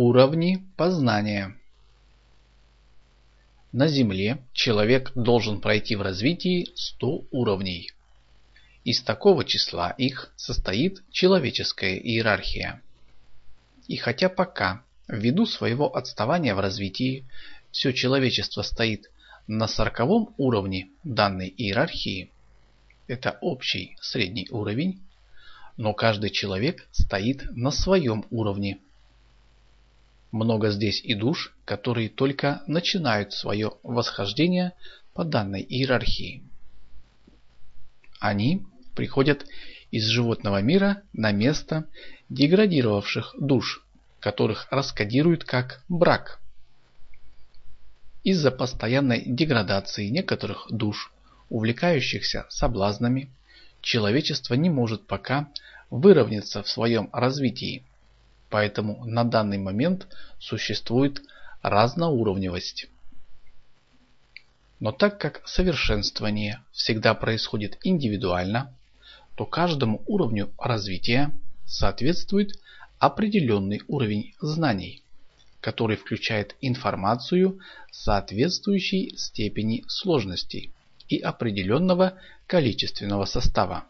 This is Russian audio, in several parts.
Уровни познания На Земле человек должен пройти в развитии 100 уровней. Из такого числа их состоит человеческая иерархия. И хотя пока, ввиду своего отставания в развитии, все человечество стоит на сороковом уровне данной иерархии, это общий средний уровень, но каждый человек стоит на своем уровне много здесь и душ, которые только начинают свое восхождение по данной иерархии. Они приходят из животного мира на место деградировавших душ, которых раскодируют как брак. Из-за постоянной деградации некоторых душ, увлекающихся соблазнами, человечество не может пока выровняться в своем развитии Поэтому на данный момент существует разноуровневость. Но так как совершенствование всегда происходит индивидуально, то каждому уровню развития соответствует определенный уровень знаний, который включает информацию соответствующей степени сложности и определенного количественного состава.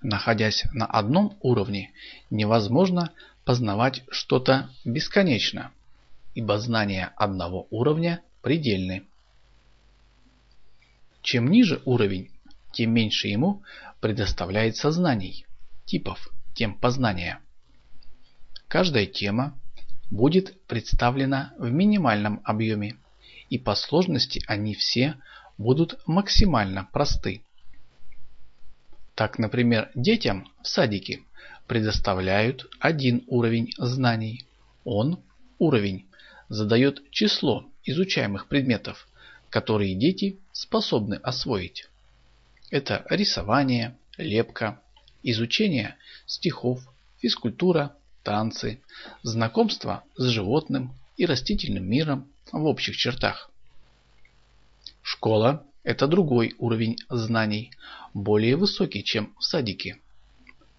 Находясь на одном уровне, невозможно познавать что-то бесконечно, ибо знания одного уровня предельны. Чем ниже уровень, тем меньше ему предоставляется знаний, типов тем познания. Каждая тема будет представлена в минимальном объеме, и по сложности они все будут максимально просты. Так, например, детям в садике предоставляют один уровень знаний. Он, уровень, задает число изучаемых предметов, которые дети способны освоить. Это рисование, лепка, изучение стихов, физкультура, танцы, знакомство с животным и растительным миром в общих чертах. Школа это другой уровень знаний, более высокий, чем в садике.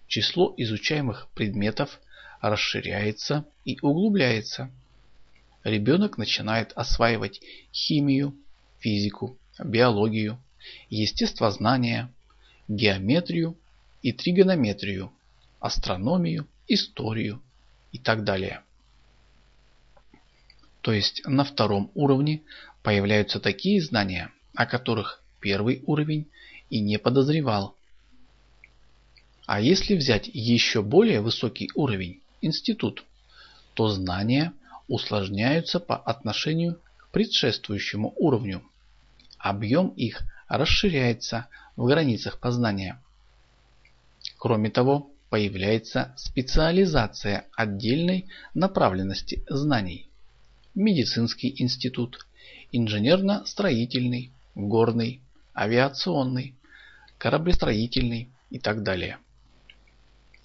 Число изучаемых предметов расширяется и углубляется. Ребенок начинает осваивать химию, физику, биологию, естествознание, геометрию и тригонометрию, астрономию, историю и так далее. То есть на втором уровне появляются такие знания, о которых первый уровень и не подозревал. А если взять еще более высокий уровень, институт, то знания усложняются по отношению к предшествующему уровню. Объем их расширяется в границах познания. Кроме того, появляется специализация отдельной направленности знаний. Медицинский институт, инженерно-строительный, горный, авиационный, кораблестроительный и так далее.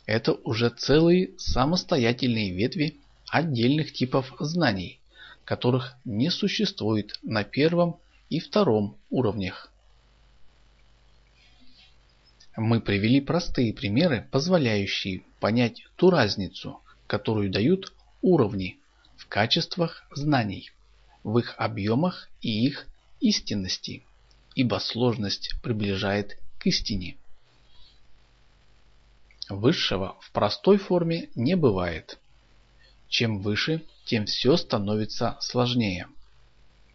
Это уже целые самостоятельные ветви отдельных типов знаний, которых не существует на первом и втором уровнях. Мы привели простые примеры, позволяющие понять ту разницу, которую дают уровни в качествах знаний, в их объемах и их истинности, ибо сложность приближает к истине. Высшего в простой форме не бывает. Чем выше, тем все становится сложнее.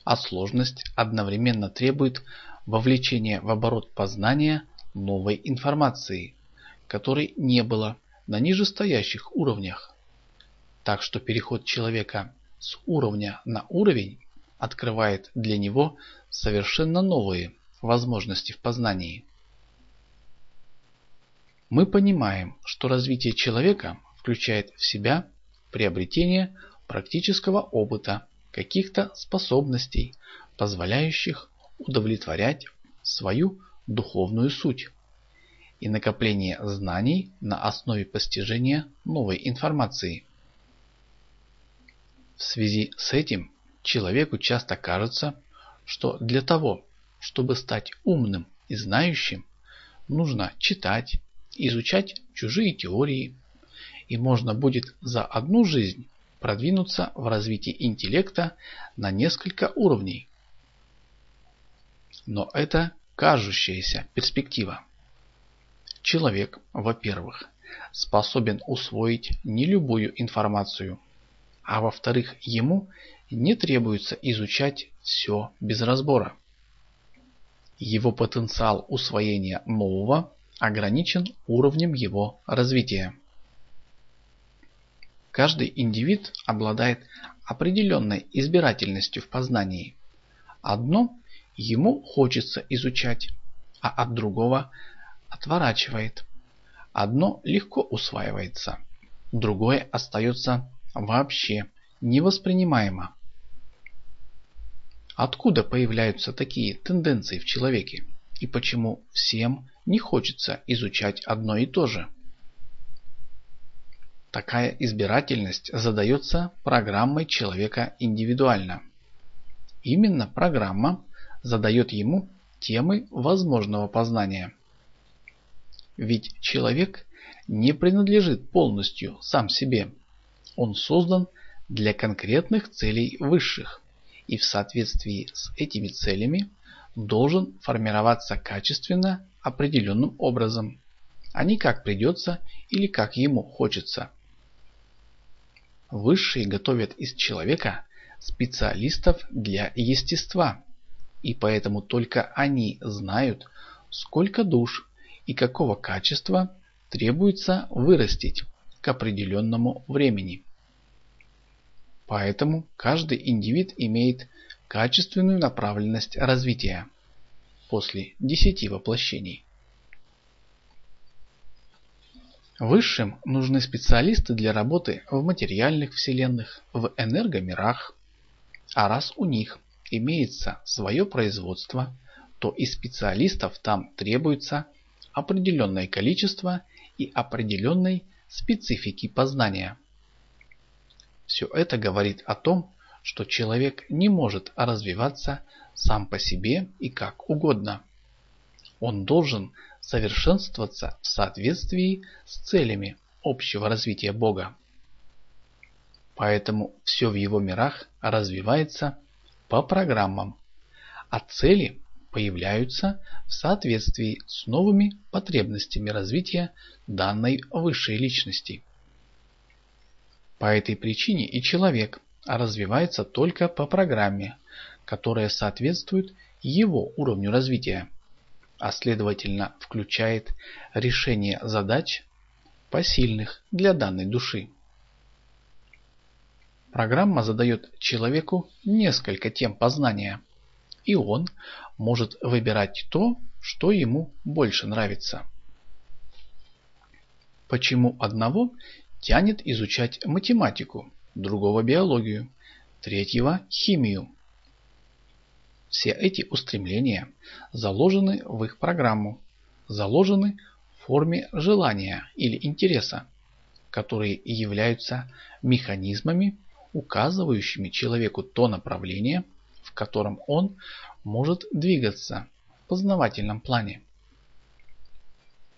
А сложность одновременно требует вовлечения в оборот познания новой информации, которой не было на нижестоящих уровнях. Так что переход человека с уровня на уровень открывает для него совершенно новые возможности в познании. Мы понимаем, что развитие человека включает в себя приобретение практического опыта, каких-то способностей, позволяющих удовлетворять свою духовную суть и накопление знаний на основе постижения новой информации. В связи с этим Человеку часто кажется, что для того, чтобы стать умным и знающим, нужно читать, изучать чужие теории, и можно будет за одну жизнь продвинуться в развитии интеллекта на несколько уровней. Но это кажущаяся перспектива. Человек, во-первых, способен усвоить не любую информацию, а во-вторых, ему не требуется изучать все без разбора. Его потенциал усвоения нового ограничен уровнем его развития. Каждый индивид обладает определенной избирательностью в познании. Одно ему хочется изучать, а от другого отворачивает. Одно легко усваивается, другое остается вообще невоспринимаемо. Откуда появляются такие тенденции в человеке и почему всем не хочется изучать одно и то же? Такая избирательность задается программой человека индивидуально. Именно программа задает ему темы возможного познания. Ведь человек не принадлежит полностью сам себе. Он создан для конкретных целей высших и в соответствии с этими целями должен формироваться качественно определенным образом, а не как придется или как ему хочется. Высшие готовят из человека специалистов для естества, и поэтому только они знают, сколько душ и какого качества требуется вырастить к определенному времени. Поэтому каждый индивид имеет качественную направленность развития после десяти воплощений. Высшим нужны специалисты для работы в материальных вселенных, в энергомирах. А раз у них имеется свое производство, то и специалистов там требуется определенное количество и определенной специфики познания. Все это говорит о том, что человек не может развиваться сам по себе и как угодно. Он должен совершенствоваться в соответствии с целями общего развития Бога. Поэтому все в его мирах развивается по программам, а цели появляются в соответствии с новыми потребностями развития данной высшей личности. По этой причине и человек развивается только по программе, которая соответствует его уровню развития а следовательно включает решение задач, посильных для данной души. Программа задает человеку несколько тем познания, и он может выбирать то, что ему больше нравится. Почему одного тянет изучать математику, другого биологию, третьего химию, все эти устремления заложены в их программу, заложены в форме желания или интереса, которые являются механизмами, указывающими человеку то направление, в котором он может двигаться в познавательном плане.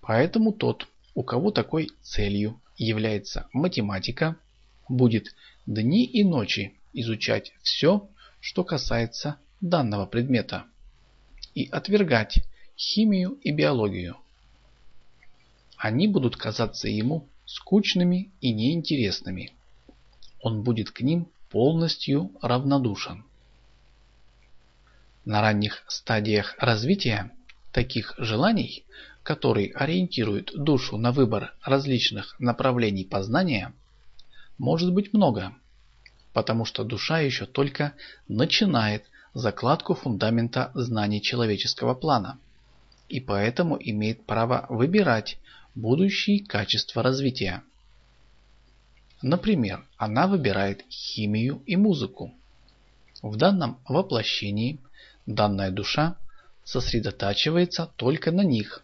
Поэтому тот, у кого такой целью является математика, будет дни и ночи изучать все, что касается данного предмета и отвергать химию и биологию. Они будут казаться ему скучными и неинтересными. Он будет к ним полностью равнодушен. На ранних стадиях развития таких желаний, которые ориентируют душу на выбор различных направлений познания, может быть много, потому что душа еще только начинает закладку фундамента знаний человеческого плана и поэтому имеет право выбирать будущие качества развития. Например, она выбирает химию и музыку. В данном воплощении данная душа сосредотачивается только на них,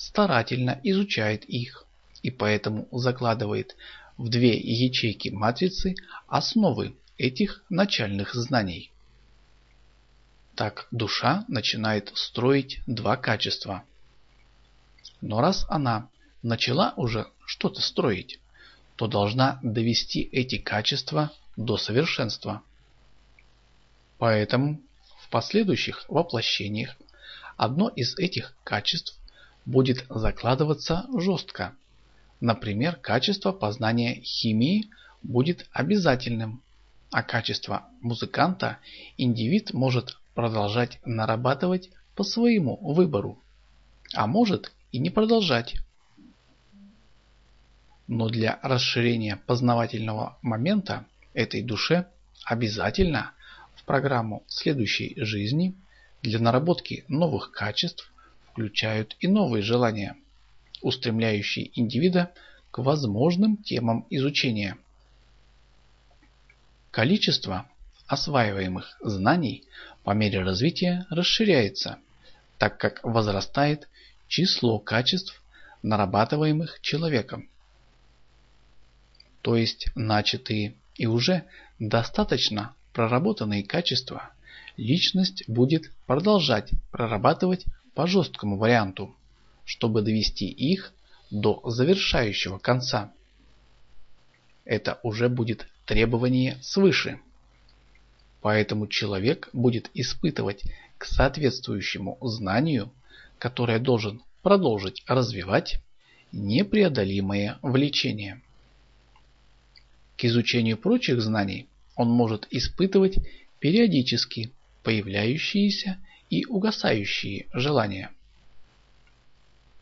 старательно изучает их и поэтому закладывает в две ячейки матрицы основы этих начальных знаний. Так душа начинает строить два качества. Но раз она начала уже что-то строить, то должна довести эти качества до совершенства. Поэтому в последующих воплощениях одно из этих качеств будет закладываться жестко. Например, качество познания химии будет обязательным, а качество музыканта индивид может продолжать нарабатывать по своему выбору, а может и не продолжать. Но для расширения познавательного момента этой душе обязательно в программу следующей жизни для наработки новых качеств включают и новые желания, устремляющие индивида к возможным темам изучения. Количество осваиваемых знаний по мере развития расширяется, так как возрастает число качеств, нарабатываемых человеком. То есть начатые и уже достаточно проработанные качества личность будет продолжать прорабатывать по жесткому варианту, чтобы довести их до завершающего конца. Это уже будет требование свыше. Поэтому человек будет испытывать к соответствующему знанию, которое должен продолжить развивать, непреодолимое влечение. К изучению прочих знаний он может испытывать периодически появляющиеся и угасающие желания.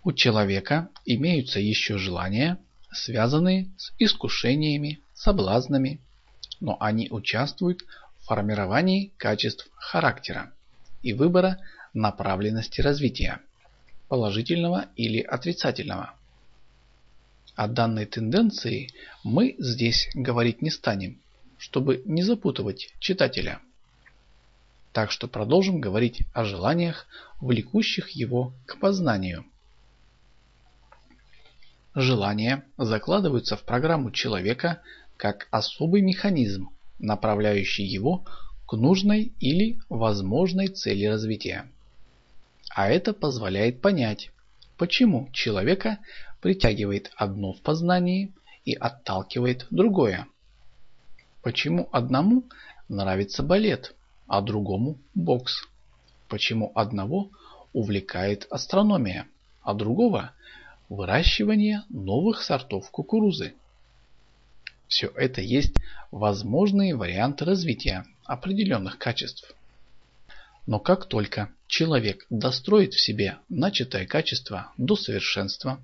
У человека имеются еще желания, связанные с искушениями, соблазнами, но они участвуют в формировании качеств характера и выбора направленности развития, положительного или отрицательного. О данной тенденции мы здесь говорить не станем, чтобы не запутывать читателя. Так что продолжим говорить о желаниях, влекущих его к познанию. Желания закладываются в программу человека как особый механизм, направляющий его к нужной или возможной цели развития. А это позволяет понять, почему человека притягивает одно в познании и отталкивает другое. Почему одному нравится балет, а другому бокс? Почему одного увлекает астрономия, а другого выращивание новых сортов кукурузы? Все это есть возможные варианты развития определенных качеств. Но как только человек достроит в себе начатое качество до совершенства,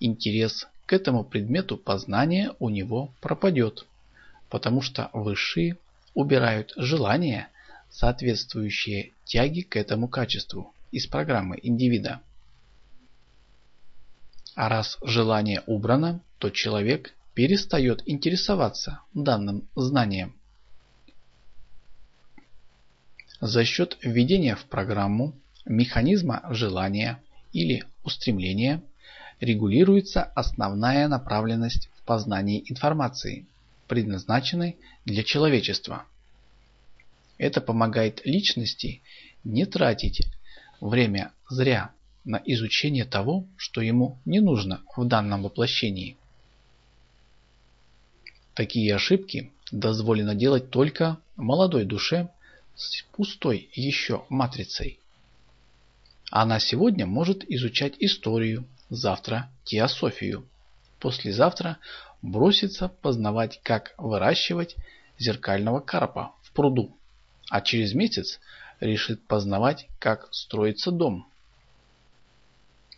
интерес к этому предмету познания у него пропадет потому что высшие убирают желания, соответствующие тяге к этому качеству из программы индивида. А раз желание убрано, то человек перестает интересоваться данным знанием. За счет введения в программу механизма желания или устремления регулируется основная направленность в познании информации – предназначены для человечества. Это помогает личности не тратить время зря на изучение того, что ему не нужно в данном воплощении. Такие ошибки дозволено делать только молодой душе с пустой еще матрицей. Она сегодня может изучать историю, завтра теософию, послезавтра бросится познавать, как выращивать зеркального карпа в пруду, а через месяц решит познавать, как строится дом.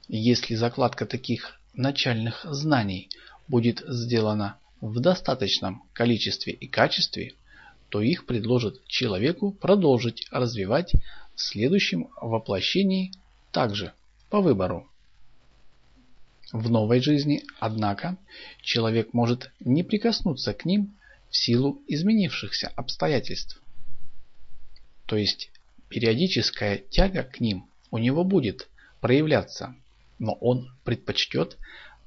Если закладка таких начальных знаний будет сделана в достаточном количестве и качестве, то их предложат человеку продолжить развивать в следующем воплощении также по выбору. В новой жизни, однако, человек может не прикоснуться к ним в силу изменившихся обстоятельств. То есть периодическая тяга к ним у него будет проявляться, но он предпочтет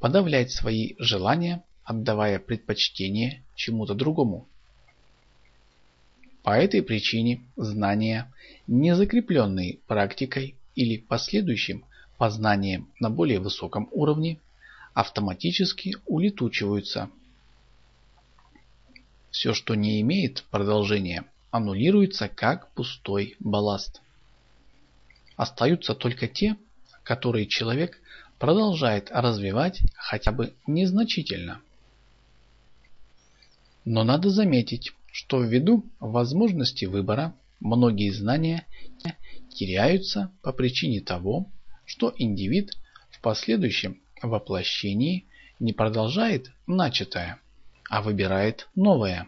подавлять свои желания, отдавая предпочтение чему-то другому. По этой причине знания, не закрепленные практикой или последующим познанием на более высоком уровне автоматически улетучиваются Все, что не имеет продолжения, аннулируется как пустой балласт. Остаются только те, которые человек продолжает развивать хотя бы незначительно. Но надо заметить, что ввиду возможности выбора многие знания теряются по причине того, что индивид в последующем воплощении не продолжает начатое, а выбирает новое.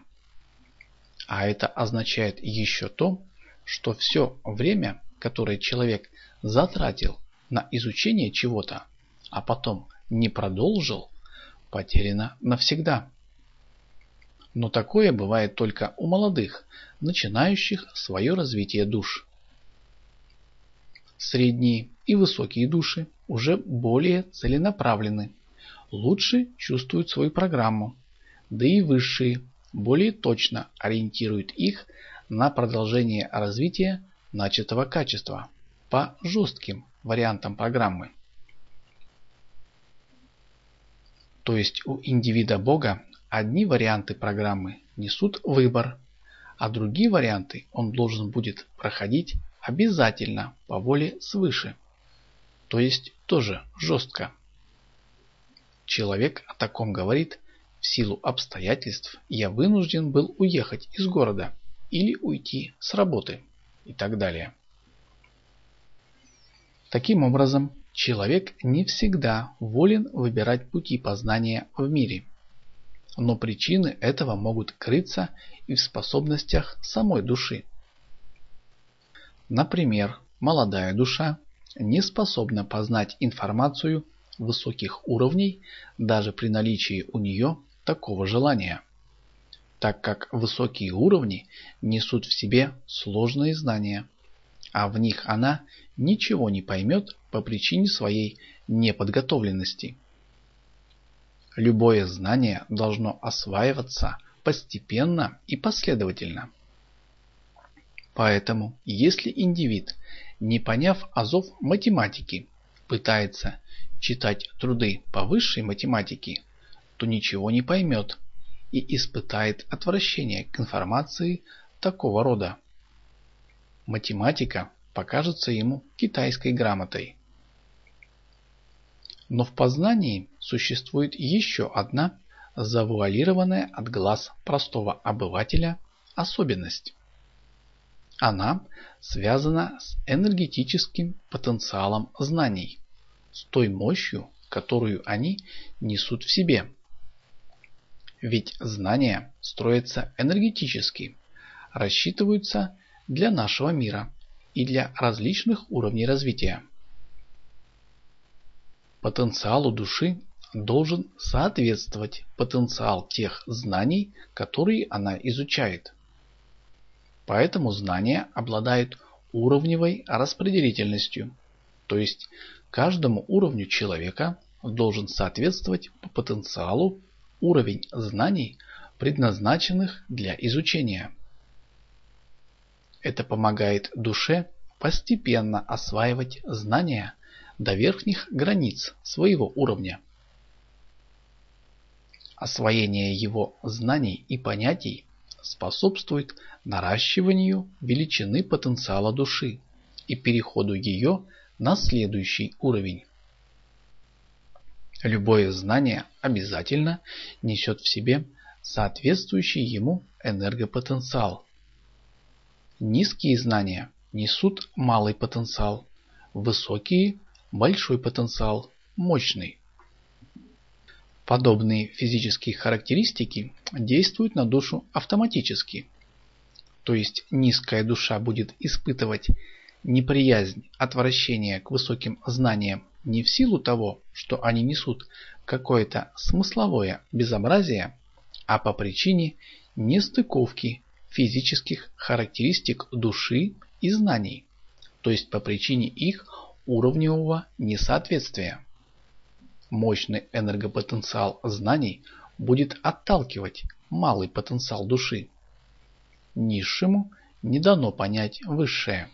А это означает еще то, что все время, которое человек затратил на изучение чего-то, а потом не продолжил, потеряно навсегда. Но такое бывает только у молодых, начинающих свое развитие душ. Средние и высокие души уже более целенаправлены, лучше чувствуют свою программу, да и высшие более точно ориентируют их на продолжение развития начатого качества по жестким вариантам программы. То есть у индивида Бога одни варианты программы несут выбор, а другие варианты он должен будет проходить обязательно по воле свыше. То есть тоже жестко. Человек о таком говорит, в силу обстоятельств я вынужден был уехать из города или уйти с работы и так далее. Таким образом, человек не всегда волен выбирать пути познания в мире. Но причины этого могут крыться и в способностях самой души. Например, молодая душа не способна познать информацию высоких уровней даже при наличии у нее такого желания, так как высокие уровни несут в себе сложные знания, а в них она ничего не поймет по причине своей неподготовленности. Любое знание должно осваиваться постепенно и последовательно. Поэтому, если индивид, не поняв азов математики, пытается читать труды по высшей математике, то ничего не поймет и испытает отвращение к информации такого рода. Математика покажется ему китайской грамотой. Но в познании существует еще одна завуалированная от глаз простого обывателя особенность. Она связана с энергетическим потенциалом знаний, с той мощью, которую они несут в себе. Ведь знания строятся энергетически, рассчитываются для нашего мира и для различных уровней развития. Потенциалу души должен соответствовать потенциал тех знаний, которые она изучает. Поэтому знания обладают уровневой распределительностью, то есть каждому уровню человека должен соответствовать по потенциалу уровень знаний, предназначенных для изучения. Это помогает душе постепенно осваивать знания до верхних границ своего уровня. Освоение его знаний и понятий способствует наращиванию величины потенциала души и переходу ее на следующий уровень. Любое знание обязательно несет в себе соответствующий ему энергопотенциал. Низкие знания несут малый потенциал, высокие – большой потенциал, мощный. Подобные физические характеристики действуют на душу автоматически. То есть низкая душа будет испытывать неприязнь, отвращение к высоким знаниям не в силу того, что они несут какое-то смысловое безобразие, а по причине нестыковки физических характеристик души и знаний, то есть по причине их уровневого несоответствия мощный энергопотенциал знаний будет отталкивать малый потенциал души. Низшему не дано понять высшее.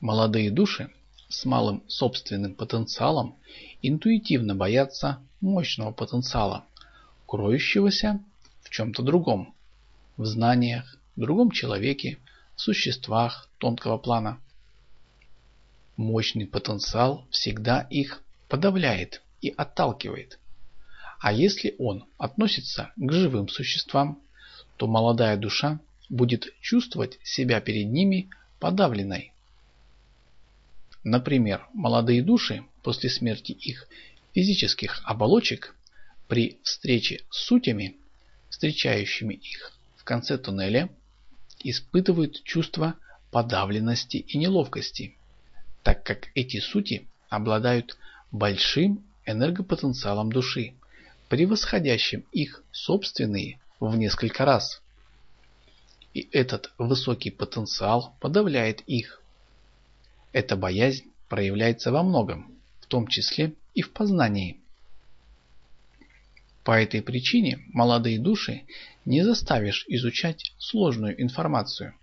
Молодые души с малым собственным потенциалом интуитивно боятся мощного потенциала, кроющегося в чем-то другом, в знаниях, другом человеке, существах тонкого плана. Мощный потенциал всегда их подавляет и отталкивает. А если он относится к живым существам, то молодая душа будет чувствовать себя перед ними подавленной. Например, молодые души после смерти их физических оболочек при встрече с сутями, встречающими их в конце туннеля, испытывают чувство подавленности и неловкости, так как эти сути обладают большим энергопотенциалом души, превосходящим их собственные в несколько раз. И этот высокий потенциал подавляет их. Эта боязнь проявляется во многом, в том числе и в познании. По этой причине молодые души не заставишь изучать сложную информацию,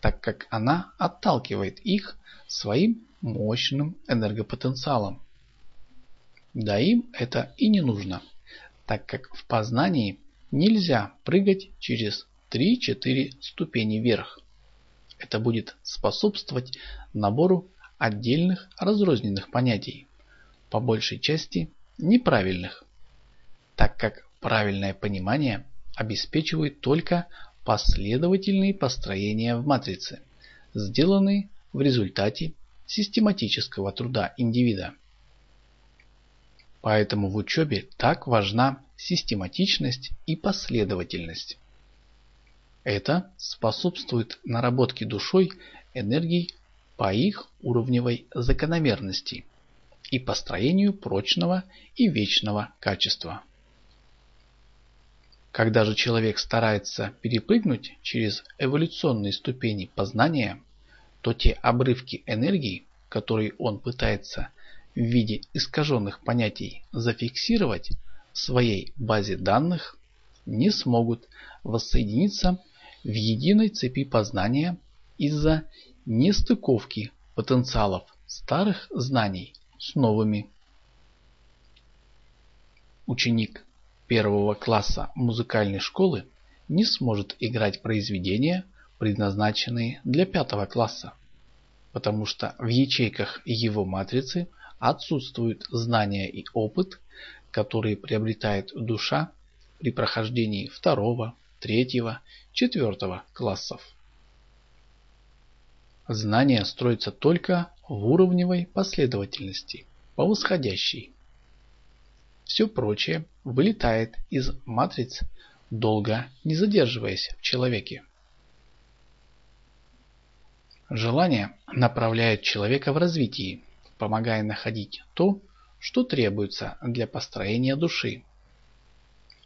так как она отталкивает их своим мощным энергопотенциалом. Да им это и не нужно, так как в познании нельзя прыгать через 3-4 ступени вверх. Это будет способствовать набору отдельных разрозненных понятий, по большей части неправильных, так как правильное понимание обеспечивает только последовательные построения в матрице, сделанные в результате систематического труда индивида. Поэтому в учебе так важна систематичность и последовательность. Это способствует наработке душой энергий по их уровневой закономерности и построению прочного и вечного качества. Когда же человек старается перепрыгнуть через эволюционные ступени познания, то те обрывки энергии, которые он пытается в виде искаженных понятий зафиксировать в своей базе данных, не смогут воссоединиться в единой цепи познания из-за нестыковки потенциалов старых знаний с новыми. Ученик первого класса музыкальной школы не сможет играть произведения, предназначенные для пятого класса, потому что в ячейках его матрицы отсутствуют знания и опыт, которые приобретает душа при прохождении второго, третьего, четвертого классов. Знание строится только в уровневой последовательности, по восходящей. Все прочее вылетает из матриц, долго не задерживаясь в человеке. Желание направляет человека в развитии, помогая находить то, что требуется для построения души.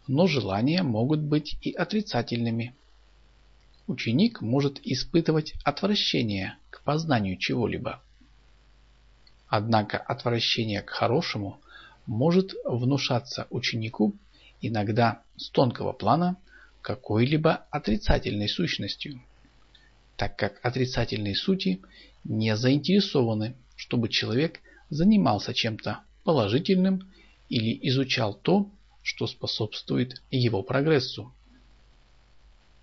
Но желания могут быть и отрицательными. Ученик может испытывать отвращение к познанию чего-либо. Однако отвращение к хорошему может внушаться ученику иногда с тонкого плана какой-либо отрицательной сущностью, так как отрицательные сути не заинтересованы чтобы человек занимался чем-то положительным или изучал то, что способствует его прогрессу.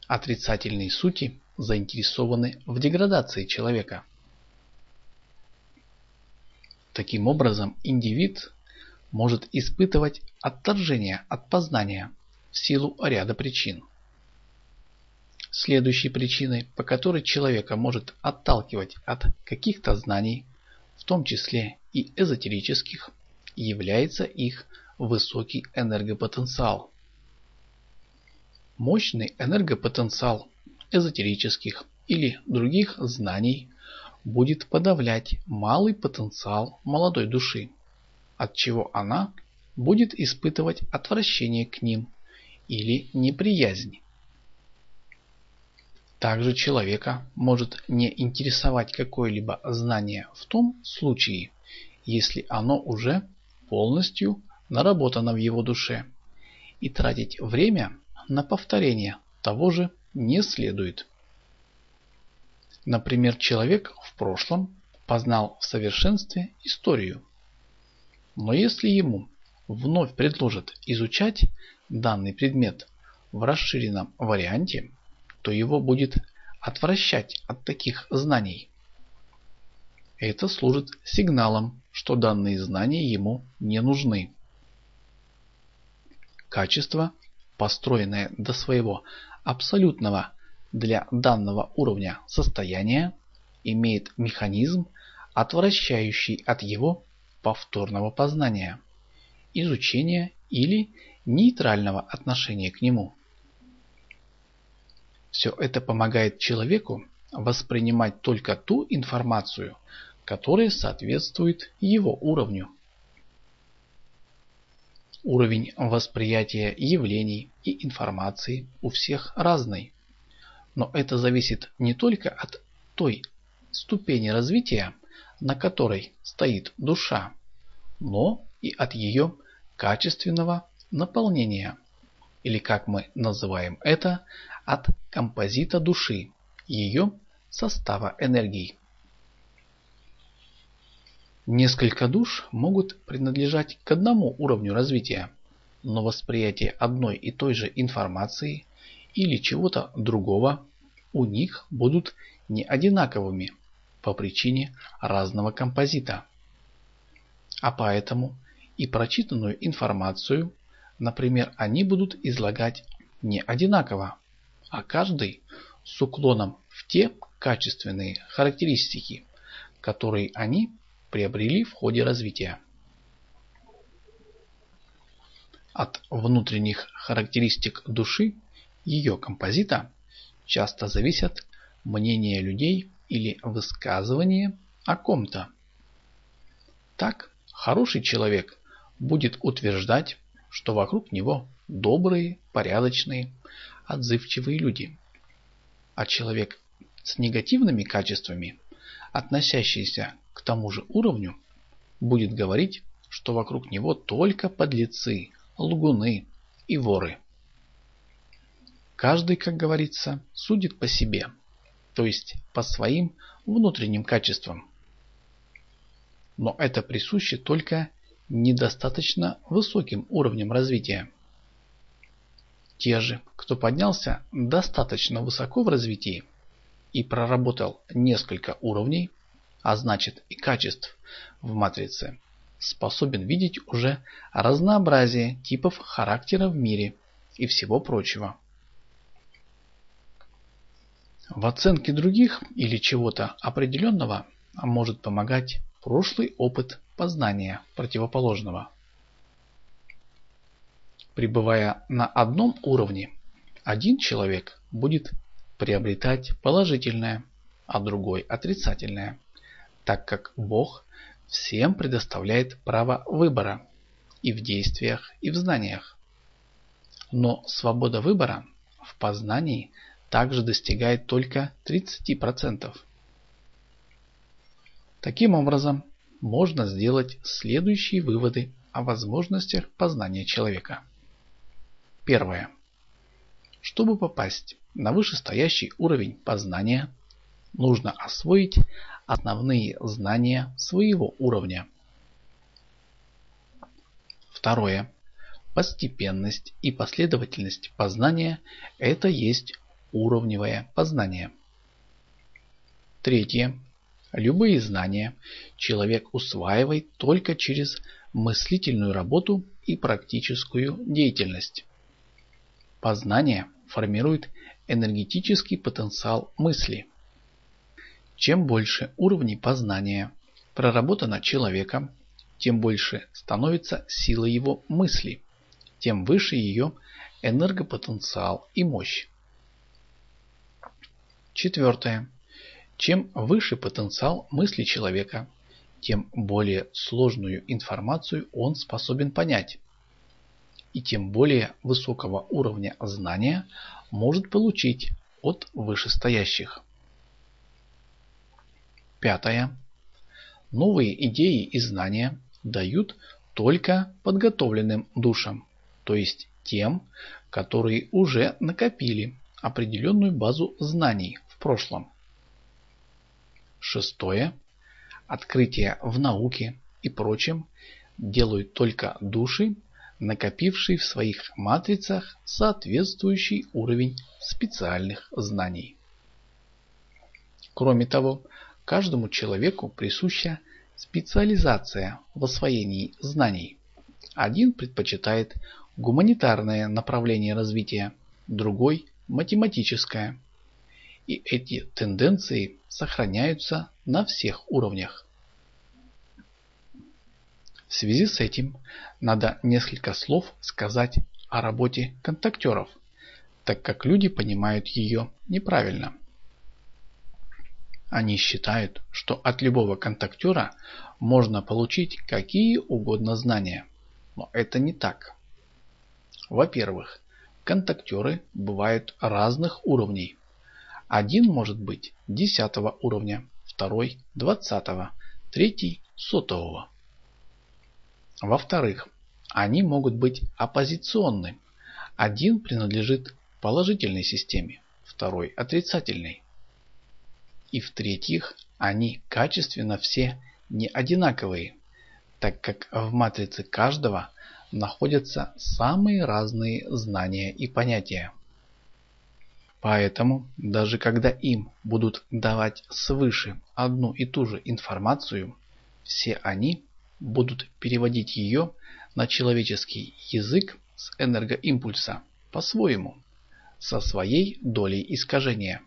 Отрицательные сути заинтересованы в деградации человека. Таким образом, индивид может испытывать отторжение от познания в силу ряда причин. Следующей причиной, по которой человека может отталкивать от каких-то знаний, в том числе и эзотерических, является их высокий энергопотенциал. Мощный энергопотенциал эзотерических или других знаний будет подавлять малый потенциал молодой души, от чего она будет испытывать отвращение к ним или неприязнь. Также человека может не интересовать какое-либо знание в том случае, если оно уже полностью наработано в его душе, и тратить время на повторение того же не следует. Например, человек в прошлом познал в совершенстве историю. Но если ему вновь предложат изучать данный предмет, в расширенном варианте, то его будет отвращать от таких знаний. Это служит сигналом, что данные знания ему не нужны. Качество, построенное до своего абсолютного для данного уровня состояния, имеет механизм, отвращающий от его повторного познания, изучения или нейтрального отношения к нему. Все это помогает человеку воспринимать только ту информацию, которая соответствует его уровню. Уровень восприятия явлений и информации у всех разный. Но это зависит не только от той ступени развития, на которой стоит душа, но и от ее качественного наполнения, или как мы называем это, от композита души, ее состава энергии. Несколько душ могут принадлежать к одному уровню развития, но восприятие одной и той же информации или чего-то другого у них будут не одинаковыми по причине разного композита. А поэтому и прочитанную информацию, например, они будут излагать не одинаково, а каждый с уклоном в те качественные характеристики, которые они приобрели в ходе развития. От внутренних характеристик души, ее композита, часто зависят мнения людей или высказывания о ком-то. Так, хороший человек будет утверждать, что вокруг него добрые, порядочные, отзывчивые люди. А человек с негативными качествами, относящийся к тому же уровню, будет говорить, что вокруг него только подлецы, лгуны и воры. Каждый, как говорится, судит по себе, то есть по своим внутренним качествам. Но это присуще только недостаточно высоким уровнем развития. Те же, кто поднялся достаточно высоко в развитии и проработал несколько уровней, а значит и качеств в матрице, способен видеть уже разнообразие типов характера в мире и всего прочего. В оценке других или чего-то определенного может помогать прошлый опыт познания противоположного. Пребывая на одном уровне, один человек будет приобретать положительное, а другой отрицательное, так как Бог всем предоставляет право выбора и в действиях, и в знаниях. Но свобода выбора в познании также достигает только 30%. Таким образом, можно сделать следующие выводы о возможностях познания человека. Первое. Чтобы попасть на вышестоящий уровень познания, нужно освоить основные знания своего уровня. Второе. Постепенность и последовательность познания – это есть уровневое познание. Третье. Любые знания человек усваивает только через мыслительную работу и практическую деятельность. Познание формирует энергетический потенциал мысли. Чем больше уровней познания проработано человеком, тем больше становится сила его мысли, тем выше ее энергопотенциал и мощь. Четвертое. Чем выше потенциал мысли человека, тем более сложную информацию он способен понять. И тем более высокого уровня знания может получить от вышестоящих. Пятое. Новые идеи и знания дают только подготовленным душам, то есть тем, которые уже накопили определенную базу знаний прошлом. Шестое. Открытия в науке и прочем делают только души, накопивший в своих матрицах соответствующий уровень специальных знаний. Кроме того, каждому человеку присуща специализация в освоении знаний. Один предпочитает гуманитарное направление развития, другой – математическое. И эти тенденции сохраняются на всех уровнях. В связи с этим надо несколько слов сказать о работе контактеров, так как люди понимают ее неправильно. Они считают, что от любого контактера можно получить какие угодно знания. Но это не так. Во-первых, контактеры бывают разных уровней. Один может быть 10 уровня, второй 20, третий сотового. Во-вторых, они могут быть оппозиционны. Один принадлежит положительной системе, второй отрицательной. И в-третьих, они качественно все не одинаковые, так как в матрице каждого находятся самые разные знания и понятия. Поэтому, даже когда им будут давать свыше одну и ту же информацию, все они будут переводить ее на человеческий язык с энергоимпульса по-своему, со своей долей искажения.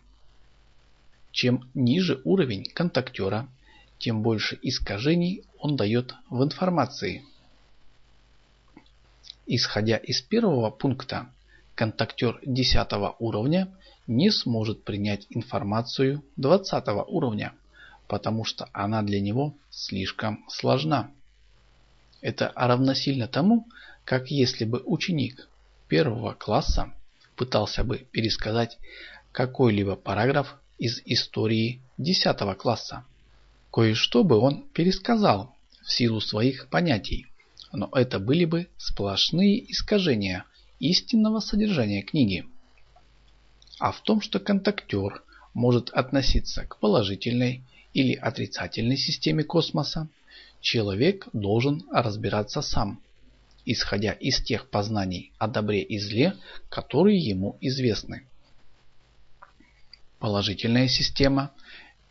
Чем ниже уровень контактера, тем больше искажений он дает в информации. Исходя из первого пункта, контактер 10 уровня не сможет принять информацию 20 уровня, потому что она для него слишком сложна. Это равносильно тому, как если бы ученик первого класса пытался бы пересказать какой-либо параграф из истории 10 класса. Кое-что бы он пересказал в силу своих понятий, но это были бы сплошные искажения истинного содержания книги. А в том, что контактер может относиться к положительной или отрицательной системе космоса, человек должен разбираться сам, исходя из тех познаний о добре и зле, которые ему известны. Положительная система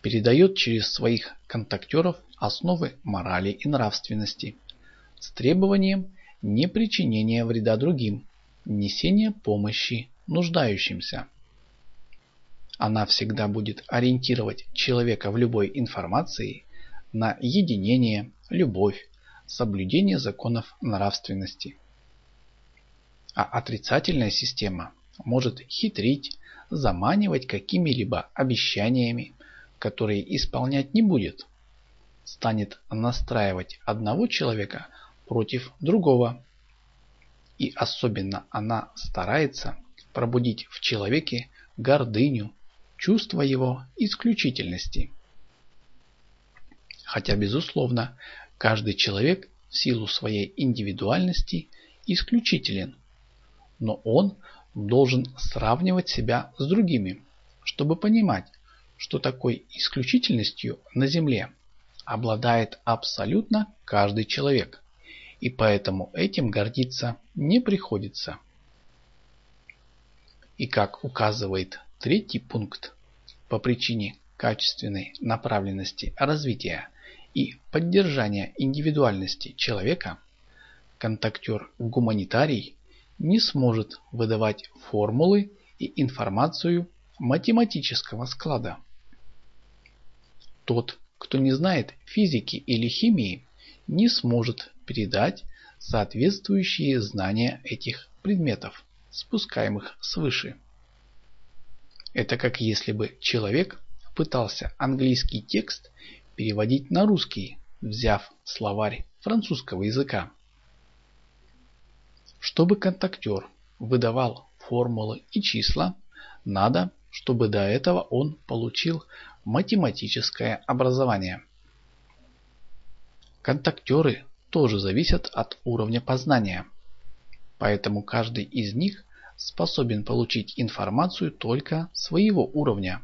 передает через своих контактеров основы морали и нравственности с требованием непричинения вреда другим, несения помощи нуждающимся. Она всегда будет ориентировать человека в любой информации на единение, любовь, соблюдение законов нравственности. А отрицательная система может хитрить, заманивать какими-либо обещаниями, которые исполнять не будет. Станет настраивать одного человека против другого. И особенно она старается пробудить в человеке гордыню, чувство его исключительности. Хотя, безусловно, каждый человек в силу своей индивидуальности исключителен, но он должен сравнивать себя с другими, чтобы понимать, что такой исключительностью на Земле обладает абсолютно каждый человек, и поэтому этим гордиться не приходится. И как указывает третий пункт, по причине качественной направленности развития и поддержания индивидуальности человека, контактер-гуманитарий не сможет выдавать формулы и информацию математического склада. Тот, кто не знает физики или химии, не сможет передать соответствующие знания этих предметов, спускаемых свыше. Это как если бы человек пытался английский текст переводить на русский, взяв словарь французского языка. Чтобы контактер выдавал формулы и числа, надо, чтобы до этого он получил математическое образование. Контактеры тоже зависят от уровня познания, поэтому каждый из них способен получить информацию только своего уровня.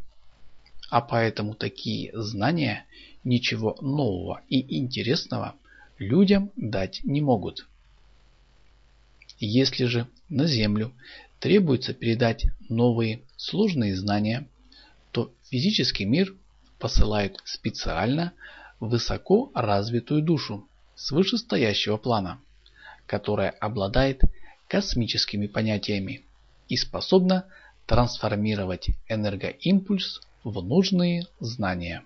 А поэтому такие знания ничего нового и интересного людям дать не могут. Если же на Землю требуется передать новые сложные знания, то физический мир посылает специально высоко развитую душу с вышестоящего плана, которая обладает космическими понятиями и способна трансформировать энергоимпульс в нужные знания.